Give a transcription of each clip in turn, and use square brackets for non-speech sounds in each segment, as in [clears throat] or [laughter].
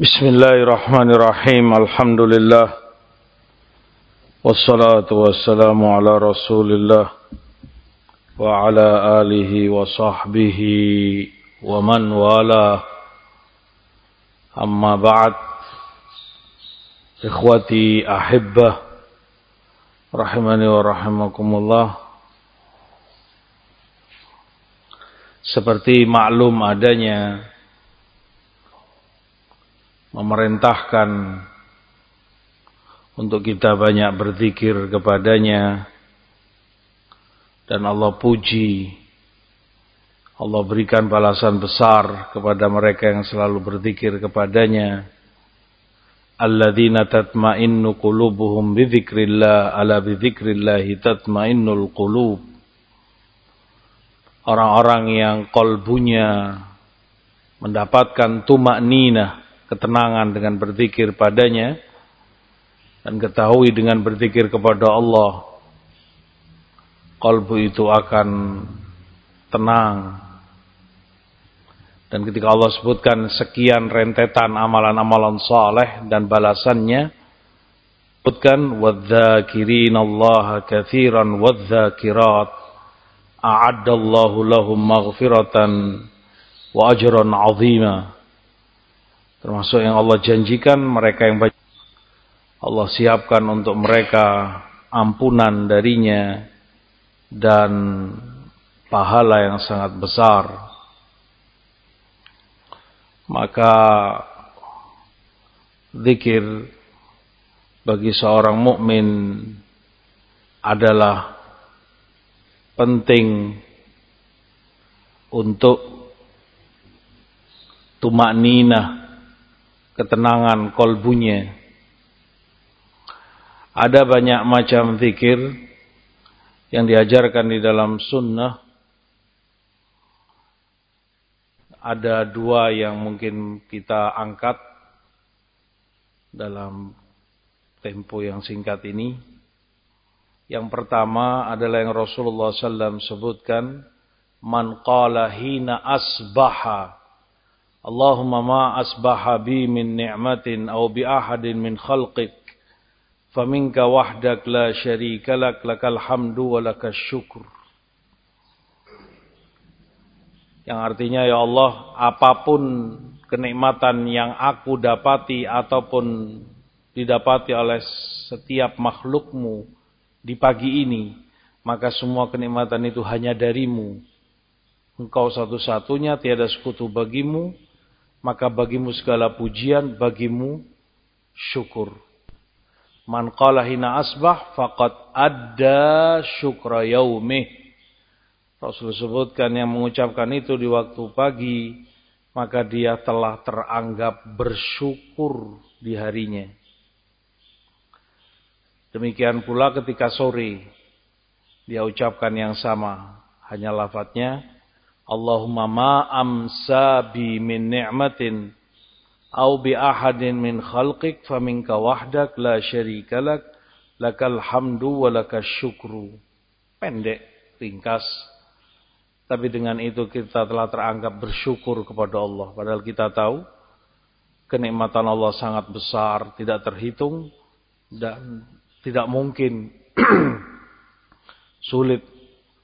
بسم الله الرحمن الرحيم الحمد لله والصلاة والسلام على رسول الله وعلى آله وصحبه ومن والاه أما بعد إخوتي أحبة رحمني ورحمكم الله seperti maklum adanya memerintahkan untuk kita banyak berzikir kepadanya. Dan Allah puji Allah berikan balasan besar kepada mereka yang selalu berzikir kepadanya. Alladzina tatma'innu qulubuhum bidzikrillah ala bidzikrillah tatma'innul qulub. Orang-orang yang kolbunya mendapatkan tumak ninah ketenangan dengan berzikir padanya dan ketahui dengan berzikir kepada Allah kalbu itu akan tenang. Dan ketika Allah sebutkan sekian rentetan amalan-amalan saleh dan balasannya sebutkan wadzakirinallaha katsiran wadzakirat a'addallahu lahum maghfiratan wa ajran 'azima Termasuk yang Allah janjikan mereka yang baca Allah siapkan untuk mereka ampunan darinya dan pahala yang sangat besar. Maka zikir bagi seorang mukmin adalah penting untuk tumak ninah ketenangan kolbunya. Ada banyak macam zikir yang diajarkan di dalam sunnah. Ada dua yang mungkin kita angkat dalam tempo yang singkat ini. Yang pertama adalah yang Rasulullah SAW sebutkan. Man qala hina asbaha Asbaha bi min ni'matin aw bi ahadin min khalqik. Faminka wahdak la syarika lak lakal hamdu wa lakas syukur. Yang artinya ya Allah apa pun kenikmatan yang aku dapati ataupun didapati oleh setiap makhlukmu di pagi ini maka semua kenikmatan itu hanya darimu. Engkau satu-satunya tiada sekutu bagimu maka bagimu segala pujian, bagimu syukur. Man qala hina asbah faqad adda syukra yaumih. Rasul sebutkan yang mengucapkan itu di waktu pagi, maka dia telah teranggap bersyukur di harinya. Demikian pula ketika sore, dia ucapkan yang sama. Hanya lafadznya, Allahumma ma amsa bi min ni'matin au bi ahadin min khalqik faminka wahdak la syarika lak lakal hamdu wa syukru. Pendek, ringkas. Tapi dengan itu kita telah teranggap bersyukur kepada Allah. Padahal kita tahu kenikmatan Allah sangat besar, tidak terhitung dan tidak mungkin [clears throat] sulit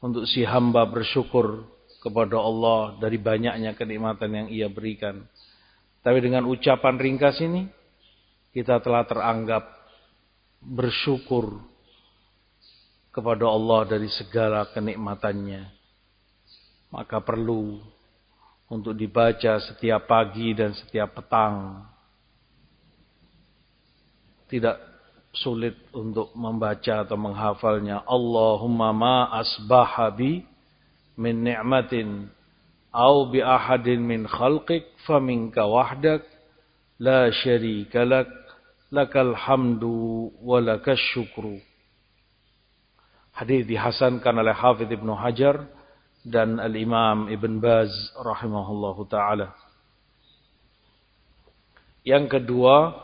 untuk si hamba bersyukur kepada Allah dari banyaknya kenikmatan yang ia berikan. Tapi dengan ucapan ringkas ini, kita telah teranggap bersyukur kepada Allah dari segala kenikmatannya. Maka perlu untuk dibaca setiap pagi dan setiap petang. Tidak sulit untuk membaca atau menghafalnya. Allahumma ma asbahabi min ni'matin au bi ahadin min khalqik faminka wahdak la syarika lak lakal hamdu wa lakas syukru. Hadis dihasankan oleh Hafidh Ibnu Hajar dan Al-Imam Ibn Baz rahimahullahu taala. Yang kedua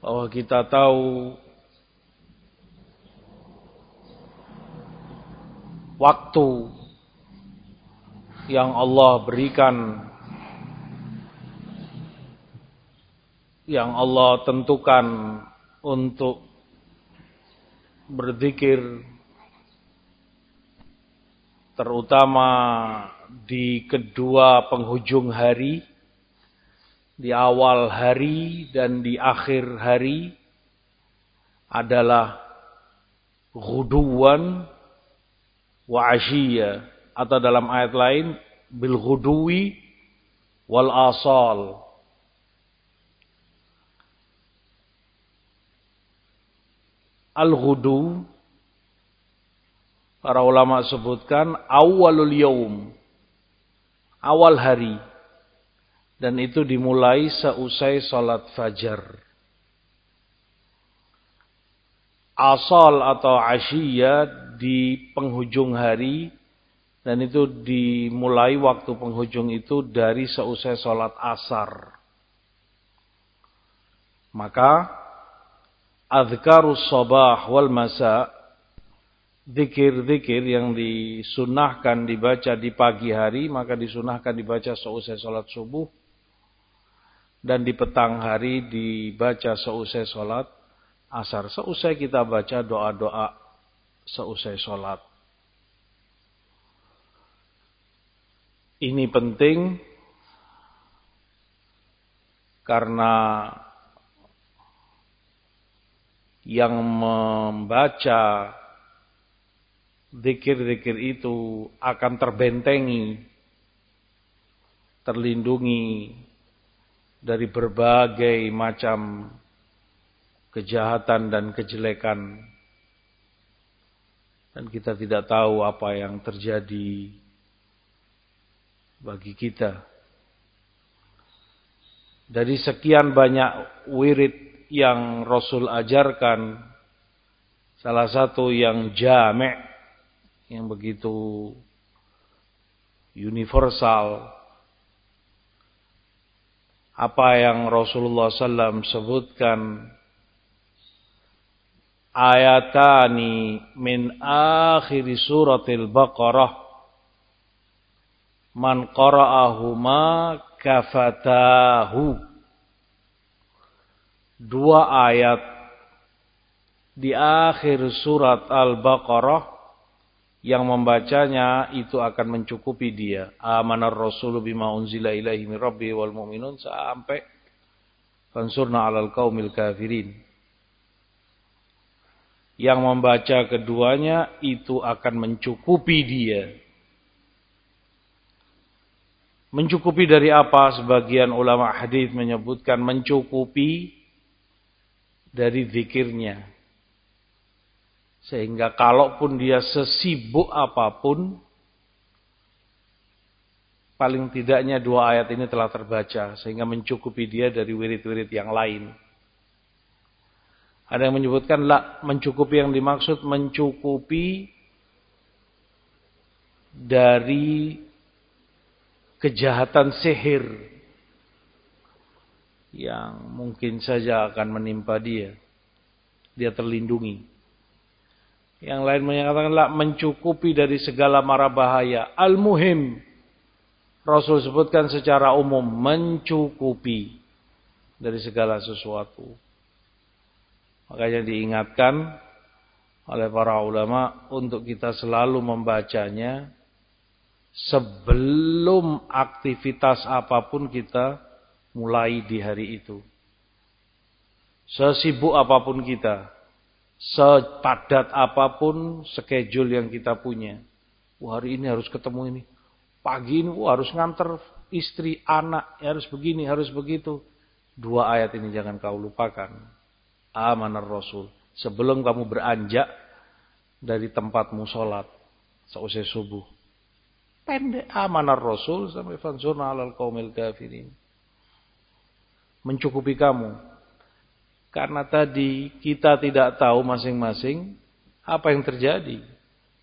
bahwa kita tahu waktu yang Allah berikan yang Allah tentukan untuk berzikir terutama di kedua penghujung hari, di awal hari dan di akhir hari adalah ghuduwan wa ashiya atau dalam ayat lain bil ghuduwi wal asal. Al ghudu para ulama sebutkan awalul yaum awal hari. Dan itu dimulai seusai salat fajar. Asal atau asyiya di penghujung hari dan itu dimulai waktu penghujung itu dari seusai sholat asar. Maka azkarus sabah wal masa zikir-zikir yang disunahkan dibaca di pagi hari maka disunahkan dibaca seusai sholat subuh dan di petang hari dibaca seusai sholat asar. Seusai kita baca doa-doa seusai sholat. Ini penting karena yang membaca zikir-zikir itu akan terbentengi, terlindungi dari berbagai macam kejahatan dan kejelekan. Dan kita tidak tahu apa yang terjadi bagi kita. Dari sekian banyak wirid yang Rasul ajarkan, salah satu yang jame' yang begitu universal, apa yang Rasulullah SAW sebutkan ayatani min akhir suratil Baqarah man qara'ahuma kafatahu dua ayat di akhir surat Al-Baqarah yang membacanya itu akan mencukupi dia. Amanar Rasulu bima unzila ilaihi min rabbi wal mu'minun sampai fansurna 'alal qaumil kafirin. Yang membaca keduanya itu akan mencukupi dia Mencukupi dari apa? Sebagian ulama hadis menyebutkan mencukupi dari zikirnya. Sehingga kalaupun dia sesibuk apa pun, paling tidaknya dua ayat ini telah terbaca. Sehingga mencukupi dia dari wirid-wirid yang lain. Ada yang menyebutkan lah mencukupi yang dimaksud mencukupi dari kejahatan sihir yang mungkin saja akan menimpa dia. Dia terlindungi. Yang lain menyatakan mencukupi dari segala mara bahaya. Al-muhim. Rasul sebutkan secara umum mencukupi dari segala sesuatu. Makanya diingatkan oleh para ulama untuk kita selalu membacanya sebelum aktivitas apa pun kita mulai di hari itu. Sesibuk apa pun kita, sepadat apa pun schedule yang kita punya. Wah, hari ini harus ketemu ini. Pagi ini wah, harus nganter istri, anak, harus begini, harus begitu. Dua ayat ini jangan kau lupakan. Amanar Rasul. Sebelum kamu beranjak dari tempatmu sholat. Seusai subuh. Pendek amanah Rasul sampai fansurna alal qaumil kafirin. Mencukupi kamu. Karena tadi kita tidak tahu masing-masing apa yang terjadi.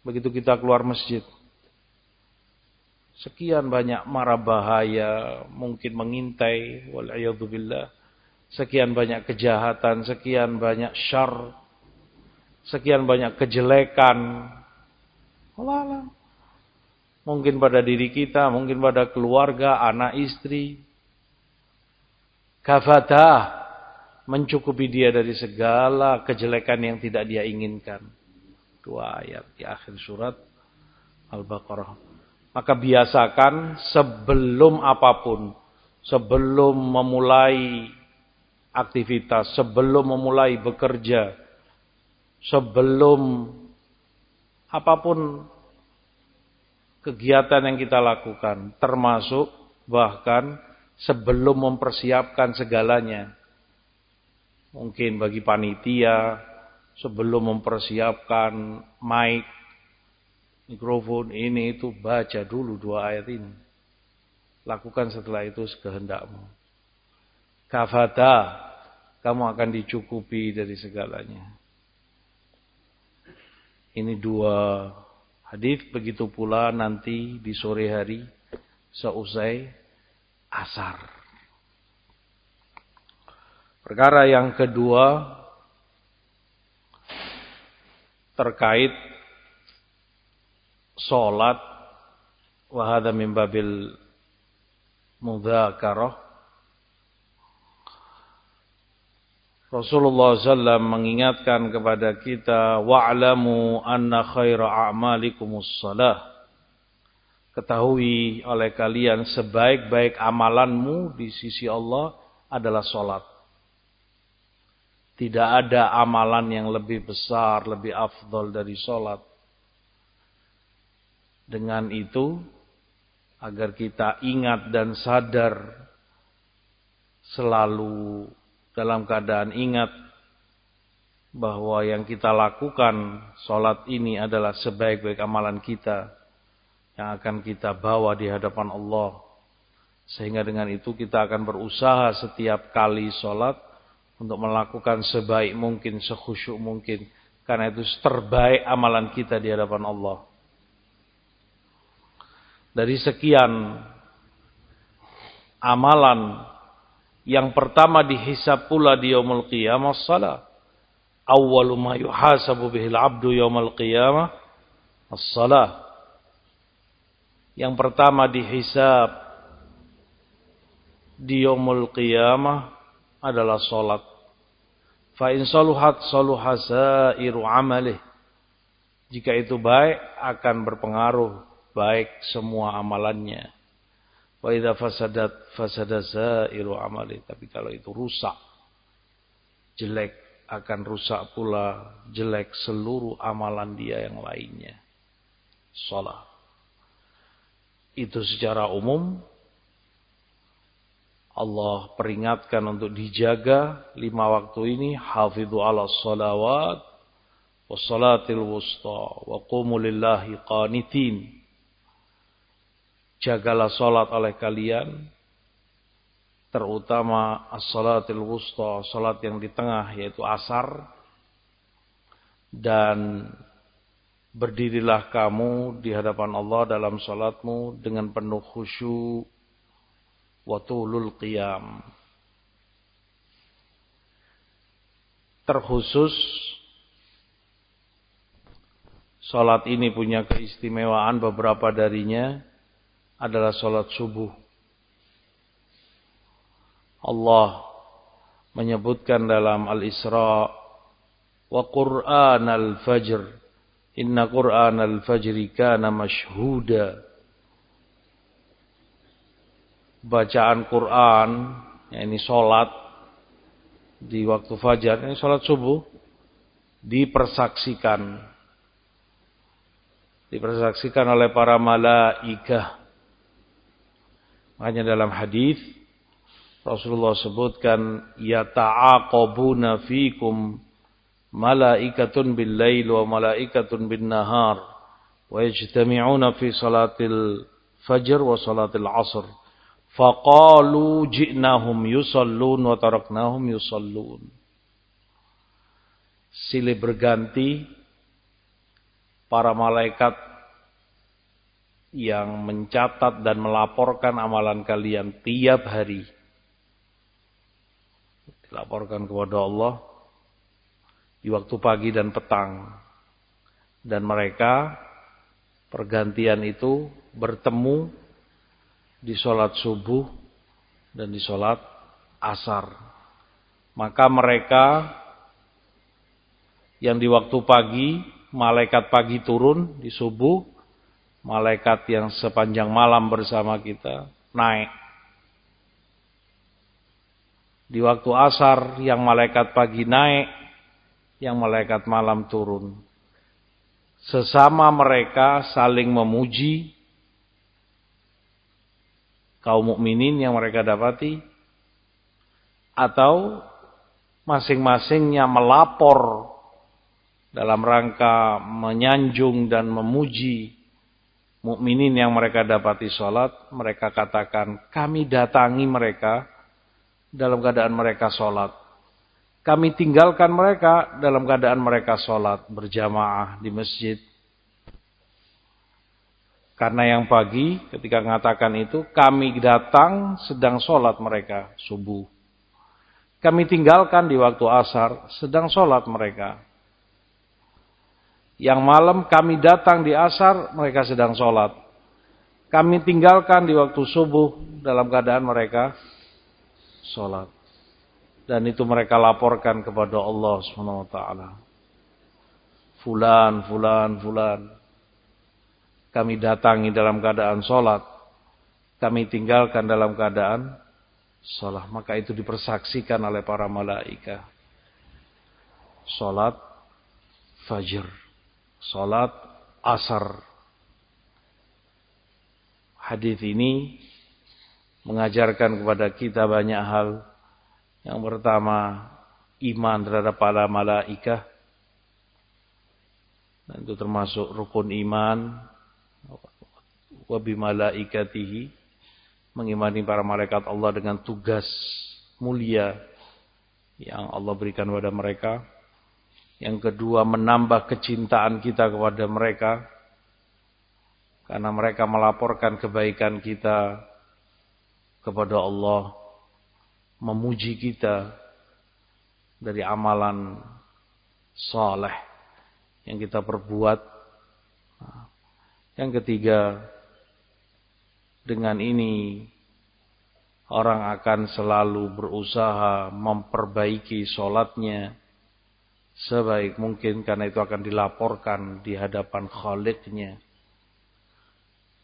Begitu kita keluar masjid. Sekian banyak mara bahaya mungkin mengintai. Wal'iyadzubillah. Sekian banyak kejahatan. Sekian banyak syar. Sekian banyak kejelekan. Allah Mungkin pada diri kita, mungkin pada keluarga, anak istri. Kafadah. mencukupi dia dari segala kejelekan yang tidak dia inginkan. Dua ayat di akhir surat Al-Baqarah. Maka biasakan sebelum apa pun, sebelum memulai aktivitas, sebelum memulai bekerja, sebelum apa pun kegiatan yang kita lakukan, termasuk bahkan sebelum mempersiapkan segalanya. Mungkin bagi panitia, sebelum mempersiapkan mic, mikrofon, ini itu, baca dulu dua ayat ini. Lakukan setelah itu sekehendakmu. Kafata, kamu akan dicukupi dari segalanya. Ini dua hadis begitu pula nanti di sore hari seusai asar. Perkara yang kedua terkait salat wa hadza min babil mudzakarah Rasulullah SAW mengingatkan kepada kita wa'lamu anna khaira a'malikumus salah. Ketahui oleh kalian sebaik-baik amalanmu di sisi Allah adalah solat. Tidak ada amalan yang lebih besar, lebih afdol dari solat. Dengan itu, agar kita ingat dan sadar selalu dalam keadaan ingat bahwa yang kita lakukan solat ini adalah sebaik-baik amalan kita yang akan kita bawa di hadapan Allah. Sehingga dengan itu kita akan berusaha setiap kali solat untuk melakukan sebaik mungkin, sekhusyuk mungkin. Karena itu terbaik amalan kita di hadapan Allah. Dari sekian amalan yang pertama dihisab pula di yaumul qiyamah salat. Awwalu ma yuhasabu bihil abdu yaumul qiyamah as-salah. Yang pertama dihisab di yaumul qiyamah adalah salat. Fa in saluhat saluha sairu amalih. Jika itu baik akan berpengaruh baik semua amalannya. Wa idza fasadat fasada sairu amali. Tapi kalau itu rusak, jelek akan rusak pula jelek seluruh amalan dia yang lainnya. Salat. Itu secara umum Allah peringatkan untuk dijaga lima waktu ini hafidhu ala salawat salatil wusta wa qumu lillahi qanitin Jagalah salat oleh kalian terutama as-salatil wusta, salat yang di tengah yaitu asar dan berdirilah kamu di hadapan Allah dalam salatmu dengan penuh khusyuk wa tulul qiyam. Terkhusus salat ini punya keistimewaan beberapa darinya adalah sholat subuh. Allah menyebutkan dalam Al-Isra wa Qur'an al-Fajr. Inna Qur'an al-Fajri kana mashhuda. Bacaan Quran ya ini salat di waktu fajar ini salat subuh dipersaksikan. Dipersaksikan oleh para malaikah Makanya dalam hadis Rasulullah sebutkan ya yata'aqabuna fikum malaikatun bil lail wa malaikatun bin nahar wa yajtami'una fi salatil fajr wa salatil asr. Faqalu ji'nahum yusallun wa taraknahum yusallun. Silih berganti para malaikat yang mencatat dan melaporkan amalan kalian tiap hari. Dilaporkan kepada Allah di waktu pagi dan petang. Dan mereka pergantian itu bertemu di sholat subuh dan di sholat asar. Maka mereka yang di waktu pagi, malaikat pagi turun di subuh, malaikat yang sepanjang malam bersama kita naik. Di waktu asar yang malaikat pagi naik, yang malaikat malam turun. Sesama mereka saling memuji kaum mukminin yang mereka dapati atau masing-masingnya melapor dalam rangka menyanjung dan memuji mukminin yang mereka dapati sholat, mereka katakan, kami datangi mereka dalam keadaan mereka sholat. Kami tinggalkan mereka dalam keadaan mereka sholat berjamaah di masjid. Karena yang pagi ketika mengatakan itu, kami datang sedang sholat mereka subuh. Kami tinggalkan di waktu asar sedang sholat mereka. Yang malam kami datang di asar, mereka sedang sholat. Kami tinggalkan di waktu subuh dalam keadaan mereka sholat. Dan itu mereka laporkan kepada Allah SWT. Fulan, fulan, fulan. Kami datangi dalam keadaan sholat. Kami tinggalkan dalam keadaan sholat. Maka itu dipersaksikan oleh para malaikat. Sholat fajr Salat asar. Hadis ini mengajarkan kepada kita banyak hal. Yang pertama, iman terhadap para malaikat. Dan itu termasuk rukun iman. Wabi malaikatihi. Mengimani para malaikat Allah dengan tugas mulia yang Allah berikan kepada mereka. Yang kedua menambah kecintaan kita kepada mereka. Karena mereka melaporkan kebaikan kita kepada Allah. Memuji kita dari amalan saleh yang kita perbuat. Yang ketiga, dengan ini orang akan selalu berusaha memperbaiki solatnya sebaik mungkin karena itu akan dilaporkan di hadapan khaliknya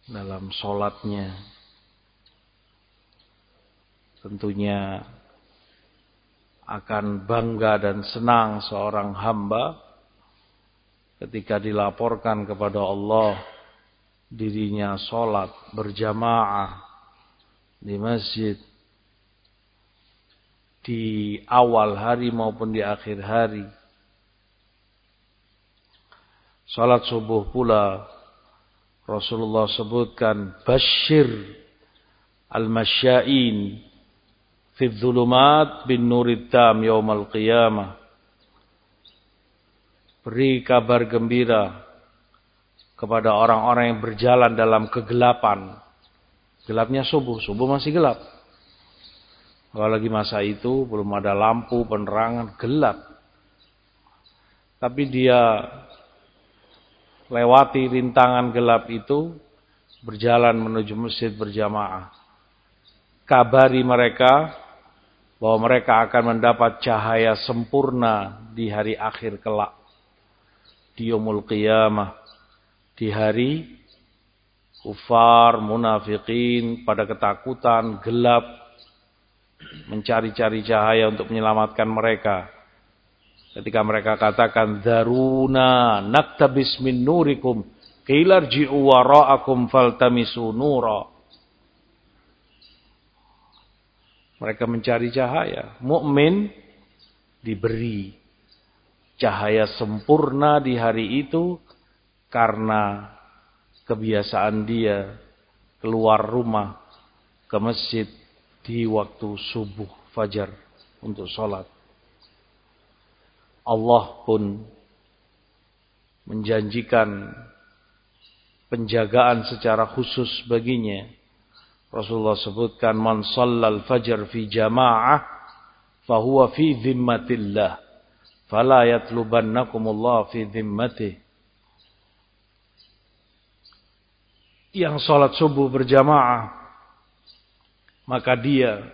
dalam sholatnya. Tentunya akan bangga dan senang seorang hamba ketika dilaporkan kepada Allah dirinya sholat berjamaah di masjid di awal hari maupun di akhir hari Salat subuh pula Rasulullah sebutkan Bashir al-masya'in fi dhulumat bin nurid tam yaumal qiyamah Beri kabar gembira kepada orang-orang yang berjalan dalam kegelapan. Gelapnya subuh, subuh masih gelap. Kalau lagi masa itu belum ada lampu, penerangan, gelap. Tapi dia lewati rintangan gelap itu berjalan menuju masjid berjamaah. Kabari mereka bahwa mereka akan mendapat cahaya sempurna di hari akhir kelak. Di umul qiyamah. Di hari kufar, munafikin, pada ketakutan, gelap. Mencari-cari cahaya untuk menyelamatkan mereka Ketika mereka katakan daruna naktabis min nurikum qilarji'u wara'akum faltamisu nura. Mereka mencari cahaya. Mukmin diberi cahaya sempurna di hari itu karena kebiasaan dia keluar rumah ke masjid di waktu subuh fajar untuk sholat. Allah pun menjanjikan penjagaan secara khusus baginya. Rasulullah sebutkan man sallal fajr fi jama'ah fahuwa fi dhimmatillah fala yatlubannakumullah fi dhimmatih. Yang salat subuh berjamaah maka dia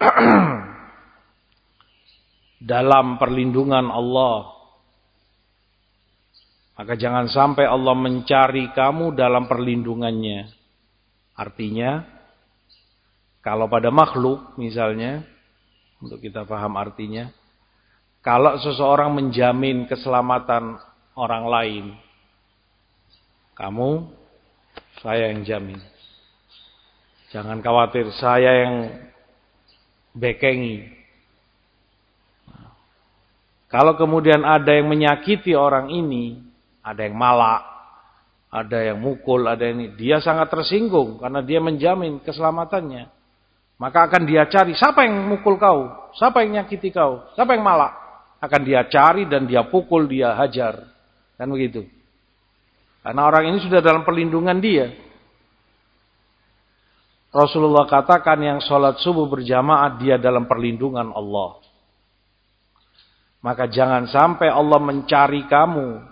[clears throat] dalam perlindungan Allah. Maka jangan sampai Allah mencari kamu dalam perlindungannya. Artinya, kalau pada makhluk misalnya, untuk kita paham artinya, kalau seseorang menjamin keselamatan orang lain, kamu, saya yang jamin. Jangan khawatir, saya yang bekengi. Kalau kemudian ada yang menyakiti orang ini, ada yang malak, ada yang mukul, ada yang ini, dia sangat tersinggung karena dia menjamin keselamatannya. Maka akan dia cari, siapa yang mukul kau? Siapa yang nyakiti kau? Siapa yang malak? Akan dia cari dan dia pukul, dia hajar. Kan begitu. Karena orang ini sudah dalam perlindungan dia. Rasulullah katakan yang sholat subuh berjamaah dia dalam perlindungan Allah. Maka jangan sampai Allah mencari kamu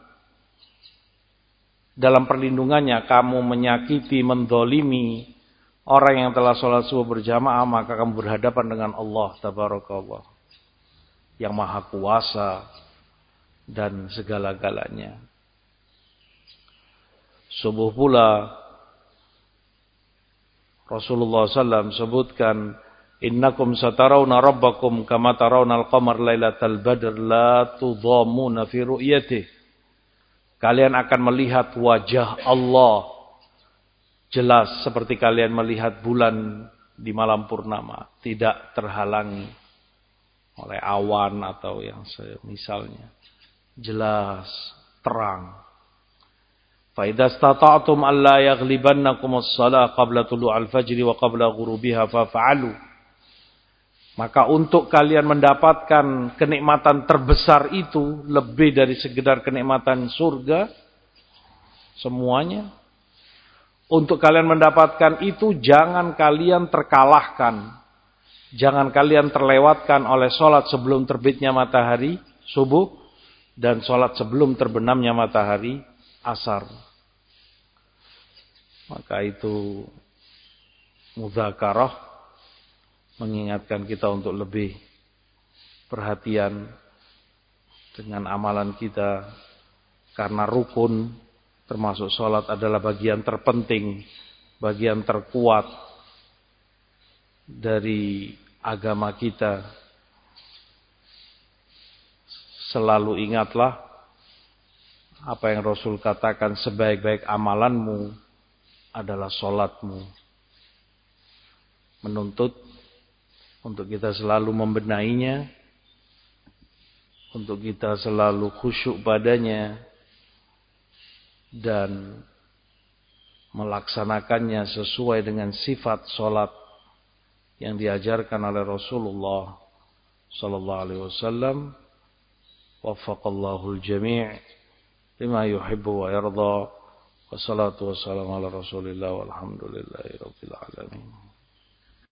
dalam perlindungannya. Kamu menyakiti, mendolimi orang yang telah sholat subuh berjamaah. Maka kamu berhadapan dengan Allah. Tabarakallah. Yang maha kuasa dan segala-galanya. Subuh pula Rasulullah SAW sebutkan innakum satarawna rabbakum kama tarawna al-qamar lailatal badr la tudhamuna fi ru'yatih kalian akan melihat wajah Allah. Jelas seperti kalian melihat bulan di malam purnama. Tidak terhalangi oleh awan atau yang misalnya, jelas terang. Faidah stata'atum stata'tum alla yaghlibannakum as-salah qabla tulu'al fajri wa qabla ghurubiha faf'alu maka untuk kalian mendapatkan kenikmatan terbesar itu lebih dari sekedar kenikmatan surga semuanya. Untuk kalian mendapatkan itu jangan kalian terkalahkan. Jangan kalian terlewatkan oleh sholat sebelum terbitnya matahari subuh dan sholat sebelum terbenamnya matahari asar. Maka itu muzakarah mengingatkan kita untuk lebih perhatian dengan amalan kita karena rukun termasuk sholat adalah bagian terpenting, bagian terkuat dari agama kita. Selalu ingatlah apa yang Rasul katakan sebaik-baik amalanmu adalah solatmu. Menuntut untuk kita selalu membenahinya, untuk kita selalu khusyuk padanya, dan melaksanakannya sesuai dengan sifat solat yang diajarkan oleh Rasulullah sallallahu alaihi wasallam. Waffaqallahu al-jami' lima yuhibbu wa yarda. Wassalatu wassalamu ala rasulillah walhamdulillahi rabbil alamin